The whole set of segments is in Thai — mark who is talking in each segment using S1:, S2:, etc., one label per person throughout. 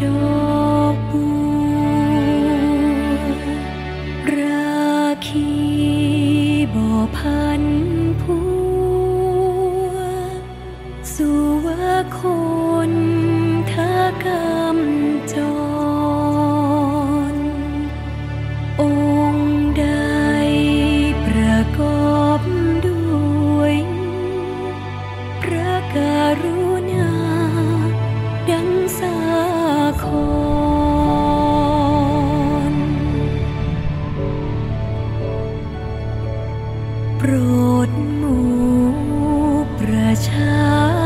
S1: adore. ดหมู่ประชา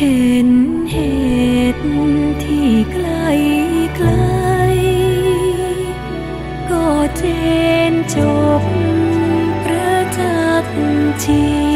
S1: เห็นเหตุที่ไกลไกล ก็เจนจบประจักษ์จริง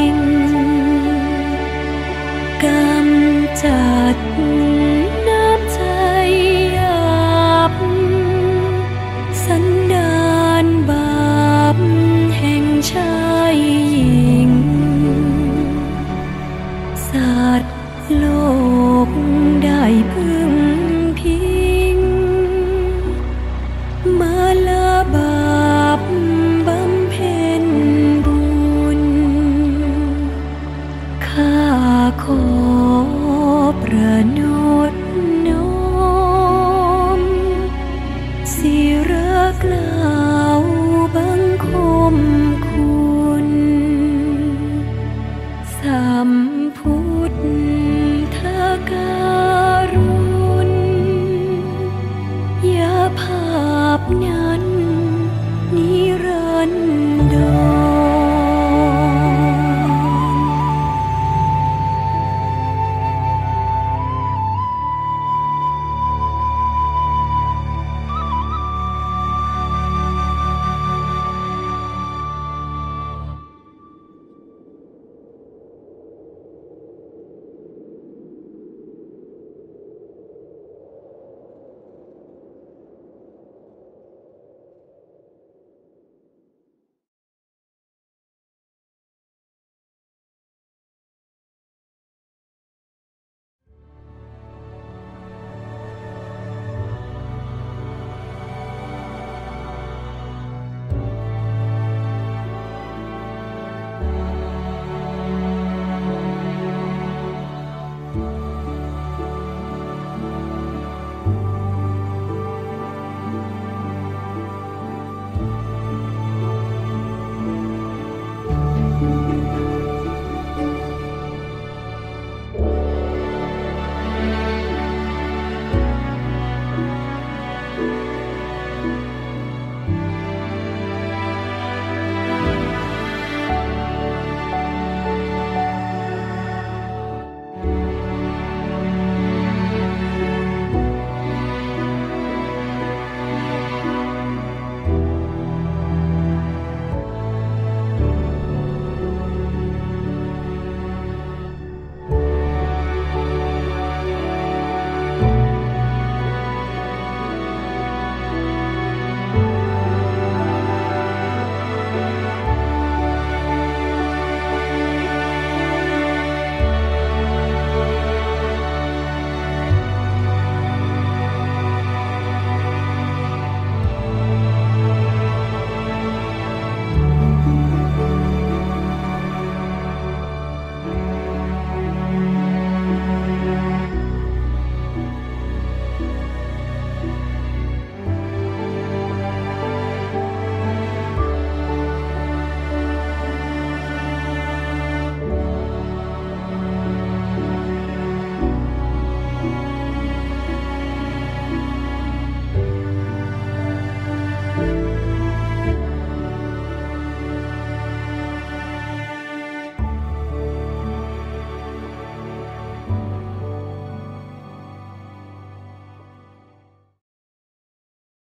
S1: สัมพุทธการุณยาภาพนั้นนิรันดร์